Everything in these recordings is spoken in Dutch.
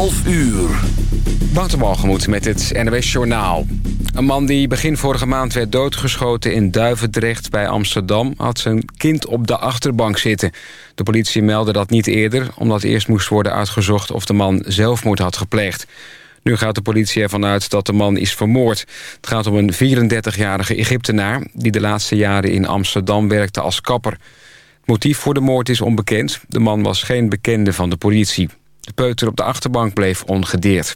11 uur. Waterbalgemoed met het NWS Journaal. Een man die begin vorige maand werd doodgeschoten in Duivendrecht bij Amsterdam... had zijn kind op de achterbank zitten. De politie meldde dat niet eerder... omdat eerst moest worden uitgezocht of de man zelfmoord had gepleegd. Nu gaat de politie ervan uit dat de man is vermoord. Het gaat om een 34-jarige Egyptenaar... die de laatste jaren in Amsterdam werkte als kapper. Het motief voor de moord is onbekend. De man was geen bekende van de politie. De peuter op de achterbank bleef ongedeerd.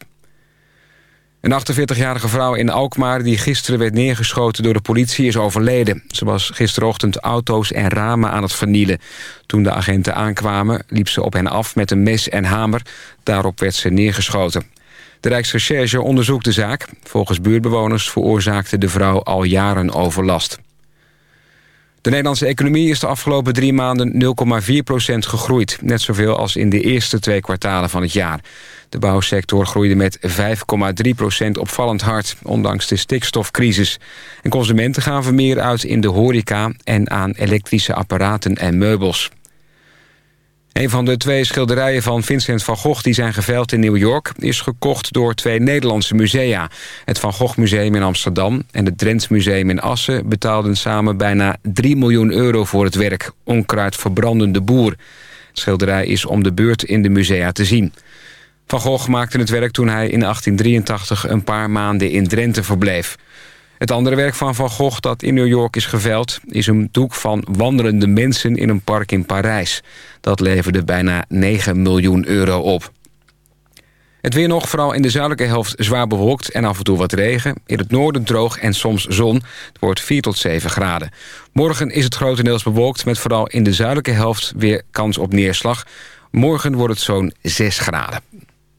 Een 48-jarige vrouw in Alkmaar die gisteren werd neergeschoten door de politie is overleden. Ze was gisterochtend auto's en ramen aan het vernielen. Toen de agenten aankwamen liep ze op hen af met een mes en hamer. Daarop werd ze neergeschoten. De Rijksrecherche onderzoekt de zaak. Volgens buurtbewoners veroorzaakte de vrouw al jaren overlast. De Nederlandse economie is de afgelopen drie maanden 0,4% gegroeid. Net zoveel als in de eerste twee kwartalen van het jaar. De bouwsector groeide met 5,3% opvallend hard, ondanks de stikstofcrisis. En consumenten gaven meer uit in de horeca en aan elektrische apparaten en meubels. Een van de twee schilderijen van Vincent van Gogh die zijn geveild in New York... is gekocht door twee Nederlandse musea. Het Van Gogh Museum in Amsterdam en het Drents Museum in Assen... betaalden samen bijna 3 miljoen euro voor het werk Onkruid verbrandende boer. Schilderij is om de beurt in de musea te zien. Van Gogh maakte het werk toen hij in 1883 een paar maanden in Drenthe verbleef. Het andere werk van Van Gogh dat in New York is geveld... is een doek van wandelende mensen in een park in Parijs. Dat leverde bijna 9 miljoen euro op. Het weer nog, vooral in de zuidelijke helft zwaar bewolkt en af en toe wat regen. In het noorden droog en soms zon. Het wordt 4 tot 7 graden. Morgen is het grotendeels bewolkt met vooral in de zuidelijke helft weer kans op neerslag. Morgen wordt het zo'n 6 graden.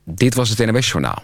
Dit was het NWS Journaal.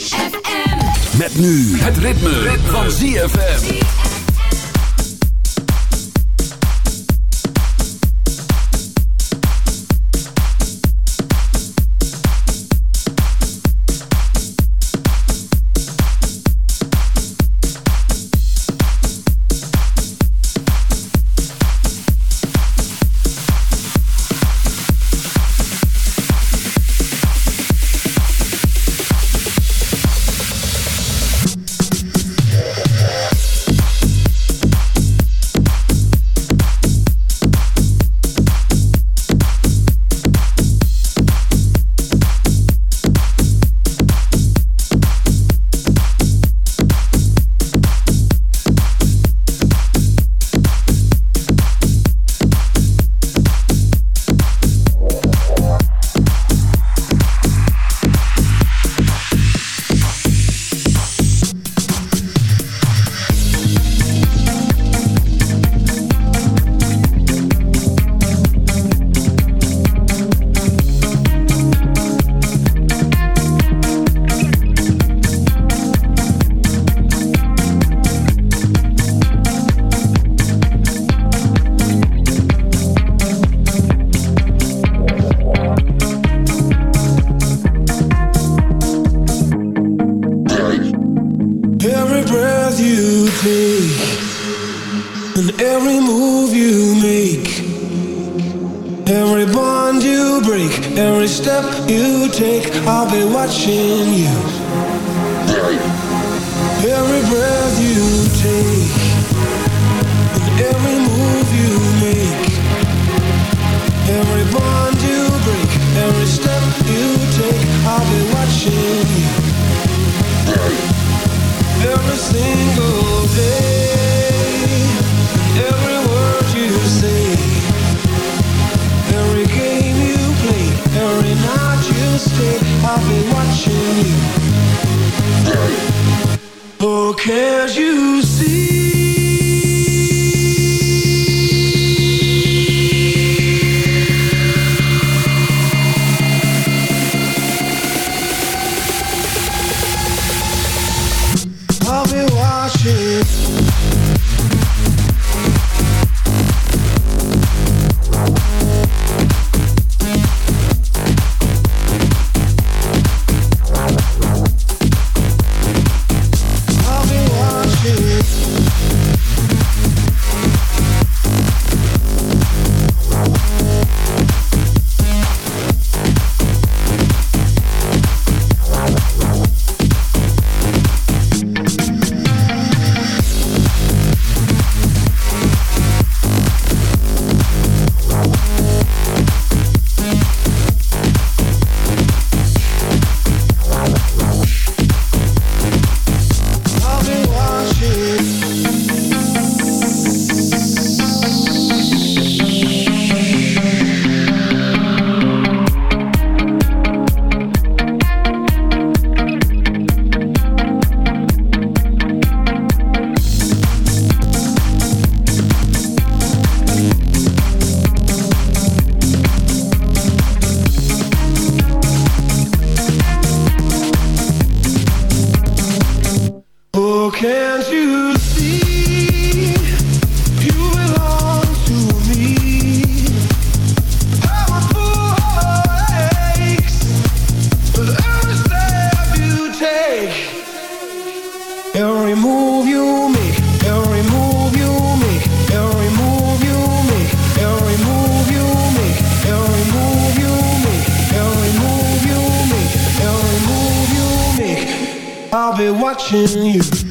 Nu het ritme, van ZFM. Watching you.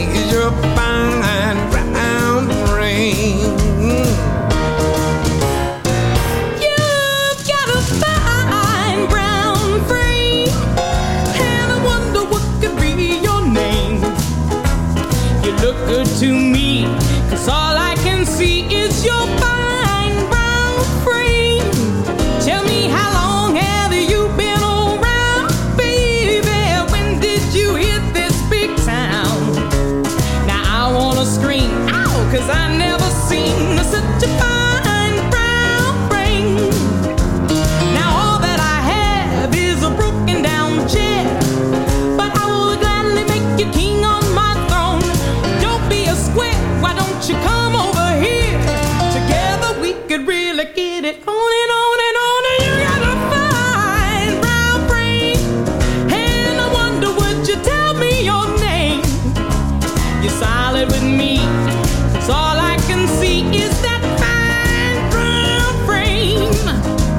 to me,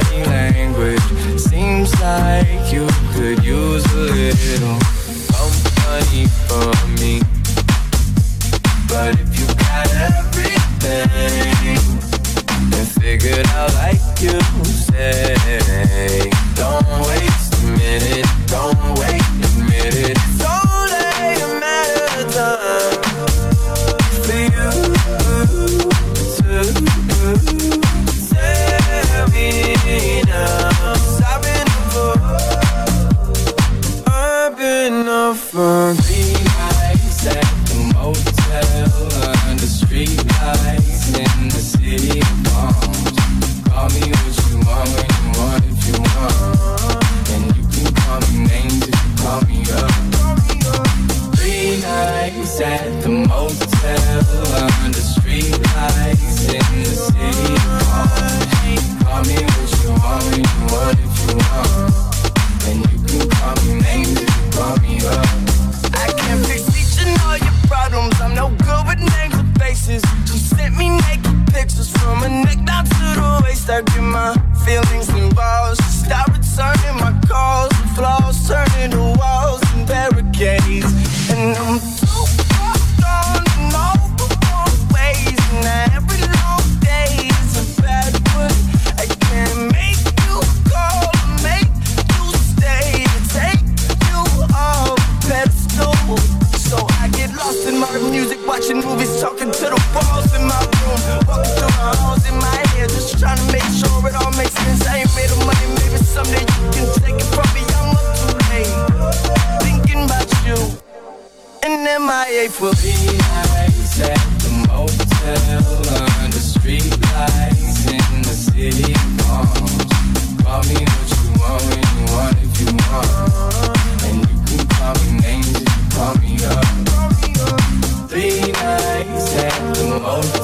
body language. Seems like you could use a little company for me. But if you got everything And figured out like you say. Don't waste a minute, don't life will be nights at the motel under streetlights in the city palms. Call me what you want when you want if you want. And you can call me names if you call me up. Three nights at the motel.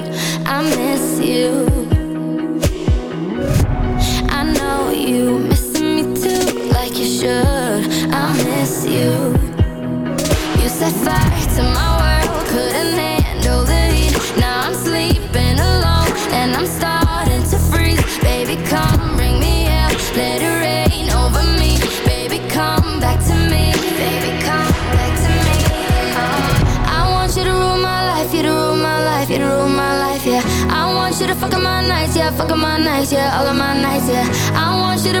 Set fire to my world, couldn't handle the heat. Now I'm sleeping alone and I'm starting to freeze. Baby, come bring me hell, let it rain over me. Baby, come back to me. Baby, come back to me. Uh, I want you to rule my life, you to rule my life, you to rule my life, yeah. I want you to fuck up my nights, yeah, fuck up my nights, yeah, all of my nights, yeah. I want you to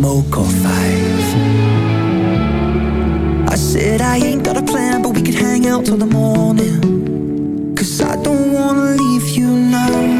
smoke or five. I said I ain't got a plan, but we could hang out till the morning. Cause I don't wanna leave you now.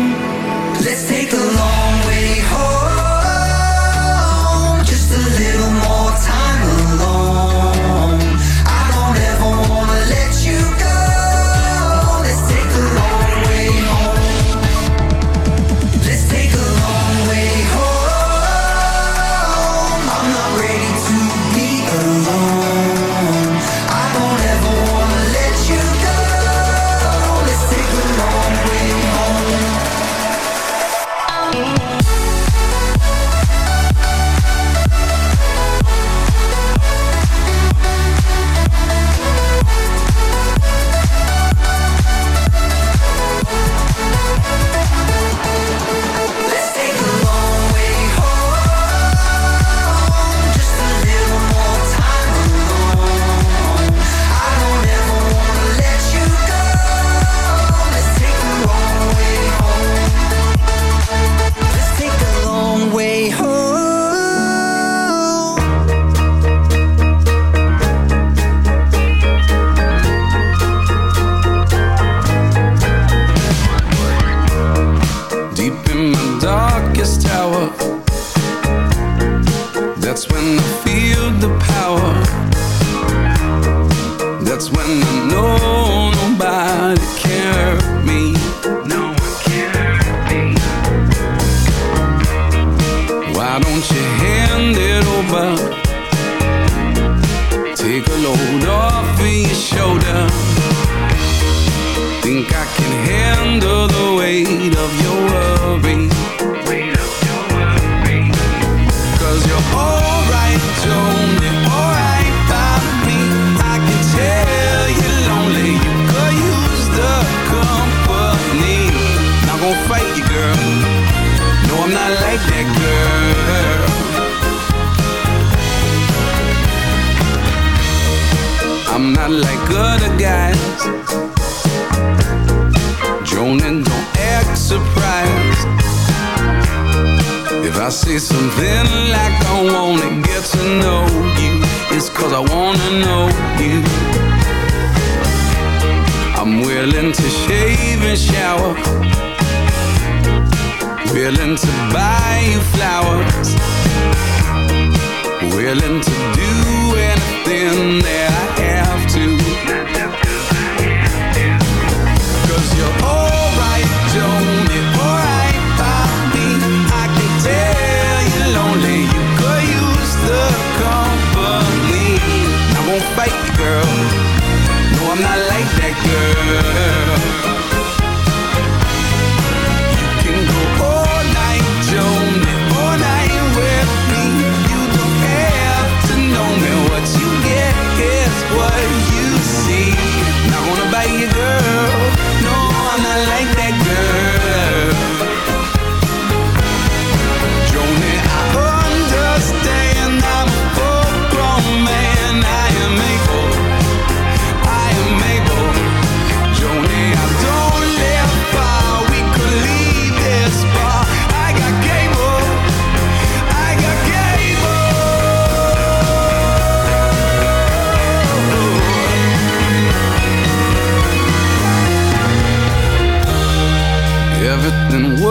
shaving shower. Willing to buy you flowers. Willing to do anything that I have to.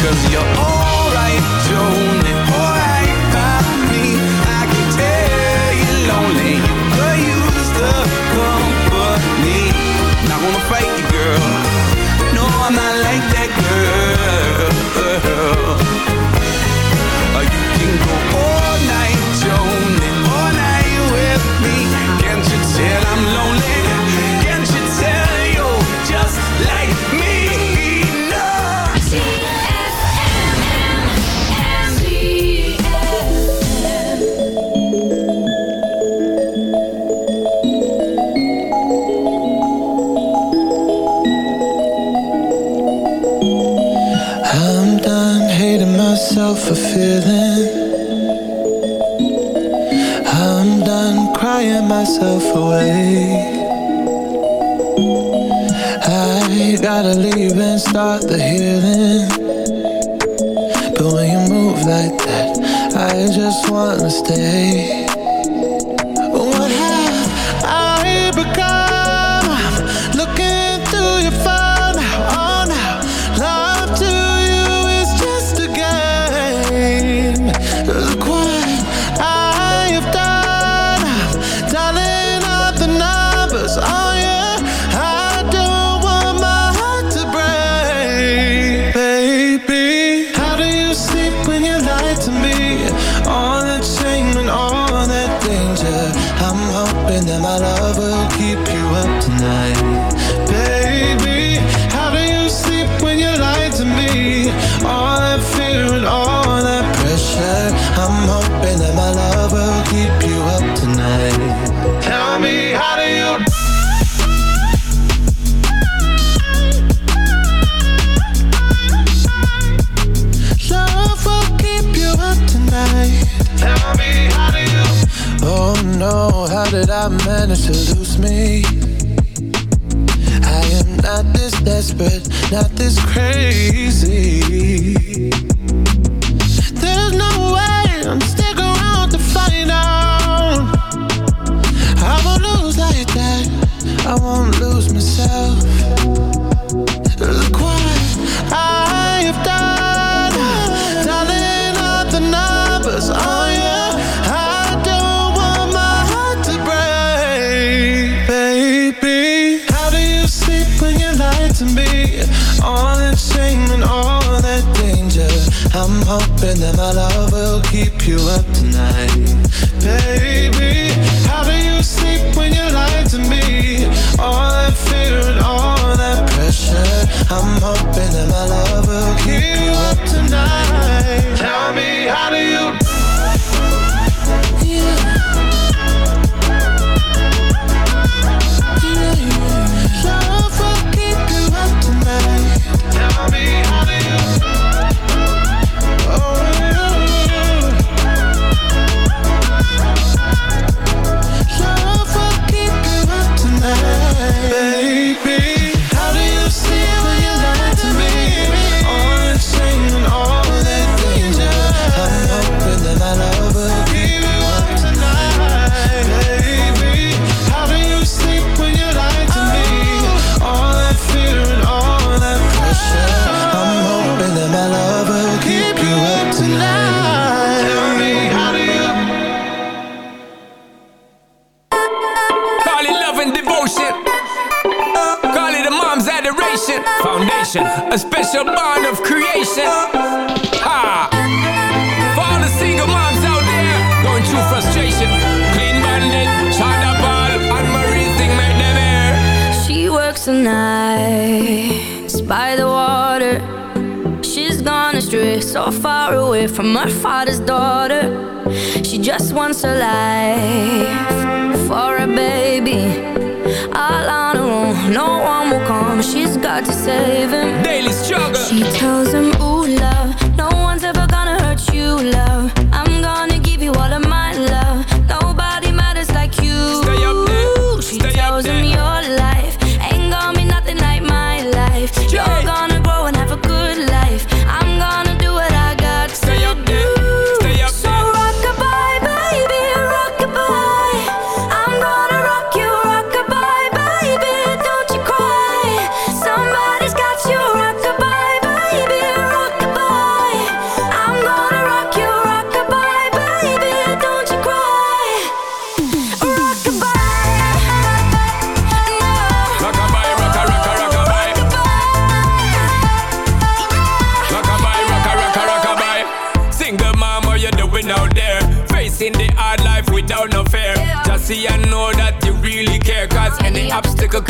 Cause you're all not this crazy. you up a special bond of creation. Ha! For all the single moms out there going through frustration, clean bandit, shot up and Marie thing made them air. She works the nights by the water. She's gone astray, so far away from her father's daughter. She just wants a life for a baby. All on her own, no one will come. She's got to save him. Damn. He tells them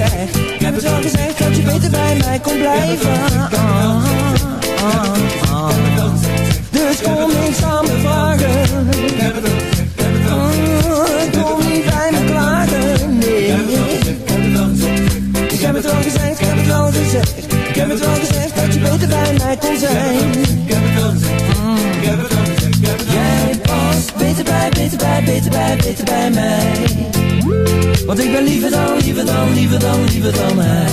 Ik heb het wel gezegd dat je beter bij mij kon blijven. Dus kom niet samen vragen. Oh, Kom niet bij me klagen, nee. Ik heb het wel gezegd, ik heb het wel gezegd. Ik heb het wel gezegd dat je beter bij mij kon zijn. Ik heb het wel gezegd, ik heb het wel gezegd. Jij past beter bij, beter bij, beter bij, beter bij mij. Want ik ben liever dan, liever dan, liever dan, liever dan hij.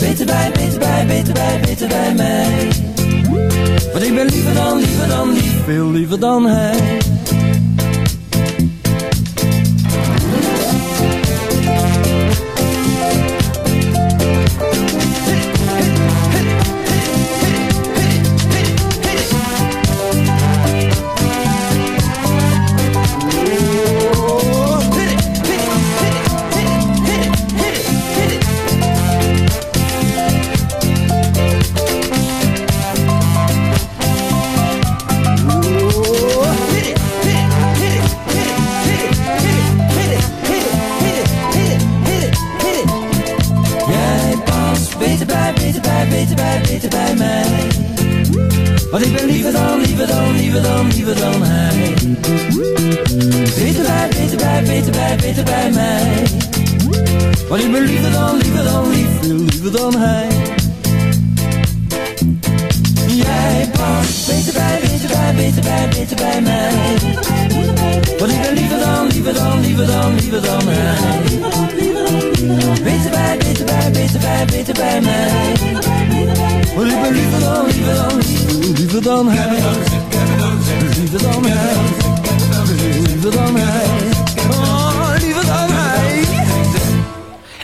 Beter bij, beter bij, beter bij, beter bij mij. Want ik ben liever dan, liever dan, lief, veel liever dan hij. Liever dan hij. Dan hij. Oh, liever dan hij.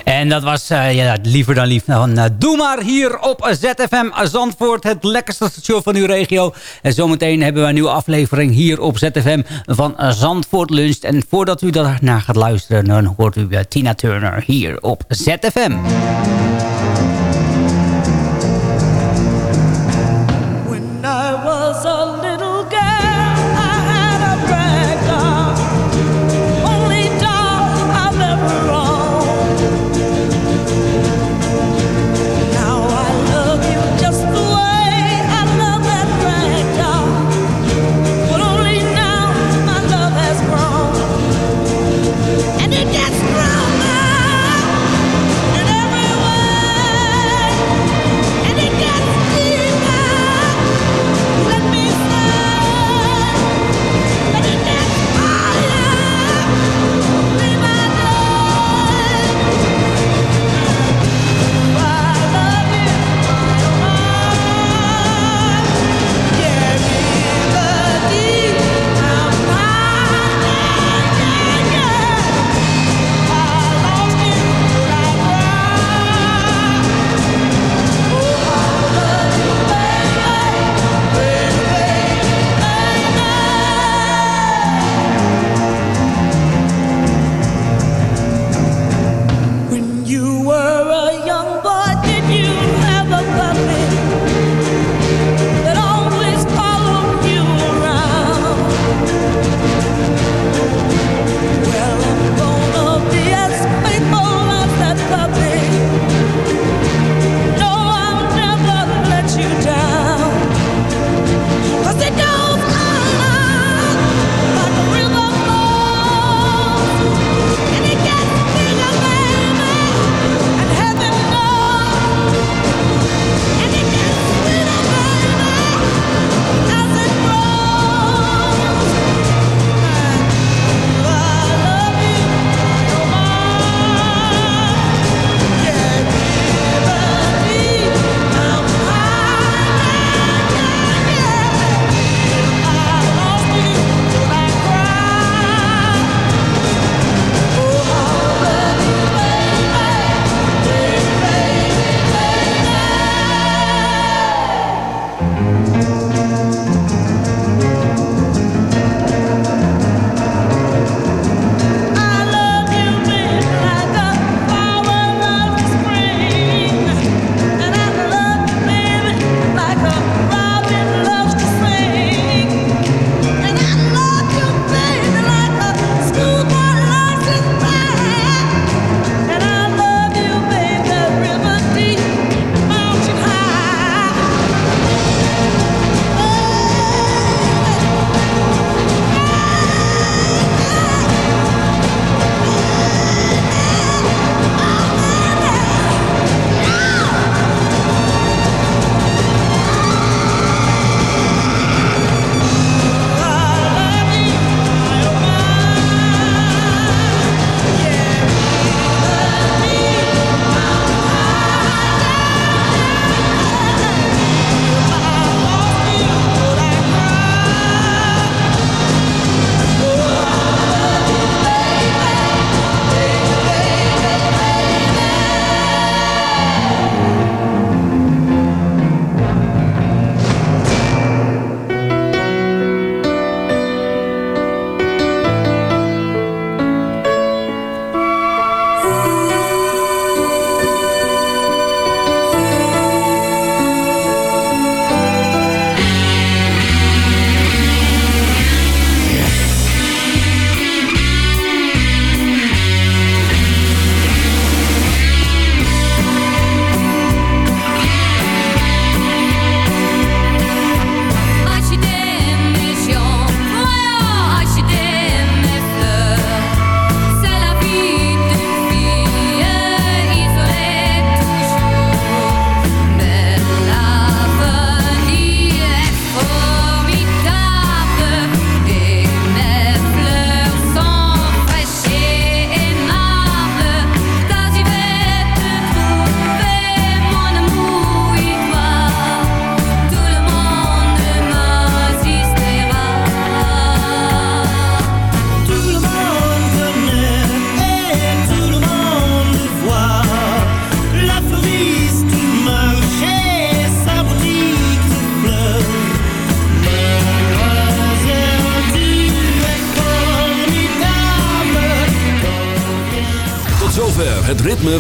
En dat was eh, ja, liever dan lief van eh, Doe maar hier op ZFM Zandvoort. Het lekkerste station van uw regio. En zometeen hebben we een nieuwe aflevering hier op ZFM van eh, Zandvoort Lunch. En voordat u daarna gaat luisteren, dan hoort u Tina Turner hier op ZFM.